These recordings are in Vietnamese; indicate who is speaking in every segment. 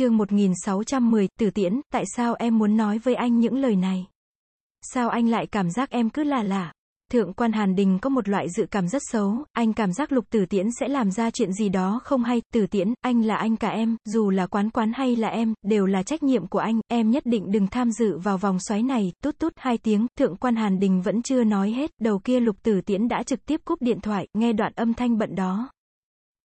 Speaker 1: chương 1610, tử tiễn, tại sao em muốn nói với anh những lời này? Sao anh lại cảm giác em cứ là lạ? Thượng quan Hàn Đình có một loại dự cảm rất xấu, anh cảm giác lục tử tiễn sẽ làm ra chuyện gì đó không hay, tử tiễn, anh là anh cả em, dù là quán quán hay là em, đều là trách nhiệm của anh, em nhất định đừng tham dự vào vòng xoáy này, tút tút hai tiếng, thượng quan Hàn Đình vẫn chưa nói hết, đầu kia lục tử tiễn đã trực tiếp cúp điện thoại, nghe đoạn âm thanh bận đó.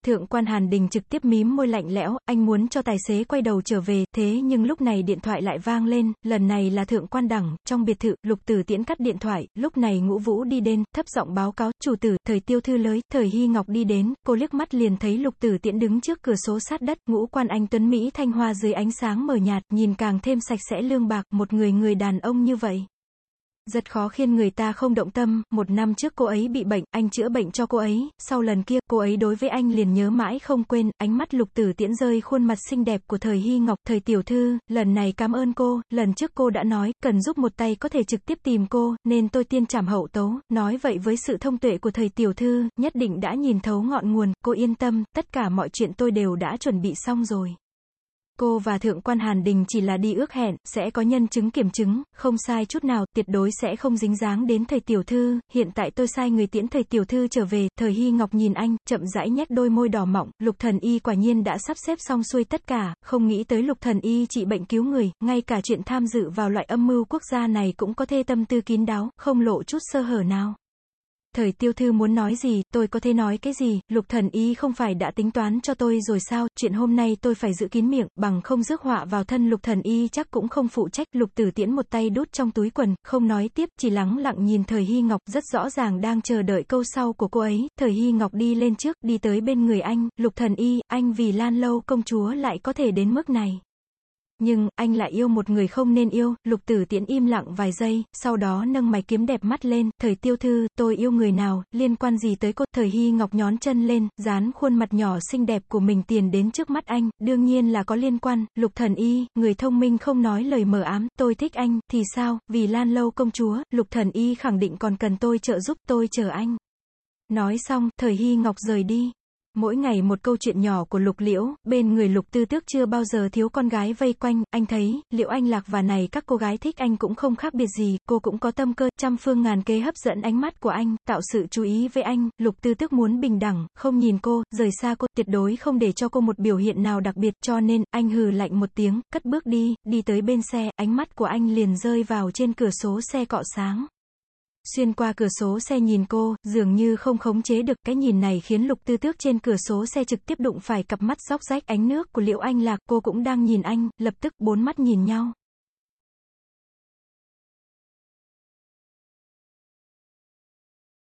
Speaker 1: Thượng quan Hàn Đình trực tiếp mím môi lạnh lẽo, anh muốn cho tài xế quay đầu trở về, thế nhưng lúc này điện thoại lại vang lên, lần này là thượng quan đẳng, trong biệt thự, lục tử tiễn cắt điện thoại, lúc này ngũ vũ đi đến, thấp giọng báo cáo, chủ tử, thời tiêu thư lới, thời hy ngọc đi đến, cô liếc mắt liền thấy lục tử tiễn đứng trước cửa số sát đất, ngũ quan anh tuấn Mỹ thanh hoa dưới ánh sáng mờ nhạt, nhìn càng thêm sạch sẽ lương bạc, một người người đàn ông như vậy. Rất khó khiến người ta không động tâm, một năm trước cô ấy bị bệnh, anh chữa bệnh cho cô ấy, sau lần kia, cô ấy đối với anh liền nhớ mãi không quên, ánh mắt lục tử tiễn rơi khuôn mặt xinh đẹp của thời hy ngọc, thời tiểu thư, lần này cảm ơn cô, lần trước cô đã nói, cần giúp một tay có thể trực tiếp tìm cô, nên tôi tiên trảm hậu tấu, nói vậy với sự thông tuệ của thời tiểu thư, nhất định đã nhìn thấu ngọn nguồn, cô yên tâm, tất cả mọi chuyện tôi đều đã chuẩn bị xong rồi. Cô và Thượng quan Hàn Đình chỉ là đi ước hẹn, sẽ có nhân chứng kiểm chứng, không sai chút nào, tuyệt đối sẽ không dính dáng đến thầy tiểu thư, hiện tại tôi sai người tiễn thầy tiểu thư trở về, thời Hy Ngọc nhìn anh, chậm rãi nhếch đôi môi đỏ mọng, lục thần y quả nhiên đã sắp xếp xong xuôi tất cả, không nghĩ tới lục thần y trị bệnh cứu người, ngay cả chuyện tham dự vào loại âm mưu quốc gia này cũng có thê tâm tư kín đáo, không lộ chút sơ hở nào. Thời tiêu thư muốn nói gì, tôi có thể nói cái gì, lục thần y không phải đã tính toán cho tôi rồi sao, chuyện hôm nay tôi phải giữ kín miệng, bằng không rước họa vào thân lục thần y chắc cũng không phụ trách, lục tử tiễn một tay đút trong túi quần, không nói tiếp, chỉ lắng lặng nhìn thời hy ngọc, rất rõ ràng đang chờ đợi câu sau của cô ấy, thời hy ngọc đi lên trước, đi tới bên người anh, lục thần y, anh vì lan lâu công chúa lại có thể đến mức này. Nhưng, anh lại yêu một người không nên yêu, lục tử tiễn im lặng vài giây, sau đó nâng mày kiếm đẹp mắt lên, thời tiêu thư, tôi yêu người nào, liên quan gì tới cô, thời hy ngọc nhón chân lên, dán khuôn mặt nhỏ xinh đẹp của mình tiền đến trước mắt anh, đương nhiên là có liên quan, lục thần y, người thông minh không nói lời mờ ám, tôi thích anh, thì sao, vì lan lâu công chúa, lục thần y khẳng định còn cần tôi trợ giúp, tôi chờ anh. Nói xong, thời hy ngọc rời đi. Mỗi ngày một câu chuyện nhỏ của Lục Liễu, bên người Lục Tư Tước chưa bao giờ thiếu con gái vây quanh, anh thấy, Liễu Anh Lạc và này các cô gái thích anh cũng không khác biệt gì, cô cũng có tâm cơ, trăm phương ngàn kế hấp dẫn ánh mắt của anh, tạo sự chú ý với anh, Lục Tư Tước muốn bình đẳng, không nhìn cô, rời xa cô, tuyệt đối không để cho cô một biểu hiện nào đặc biệt, cho nên, anh hừ lạnh một tiếng, cất bước đi, đi tới bên xe, ánh mắt của anh liền rơi vào trên cửa số xe cọ sáng. Xuyên qua cửa số xe nhìn cô, dường như không khống chế được, cái nhìn này khiến lục tư tước trên cửa số xe trực tiếp đụng phải cặp mắt sóc rách ánh nước của Liễu Anh Lạc, cô cũng đang nhìn anh, lập tức bốn mắt nhìn nhau.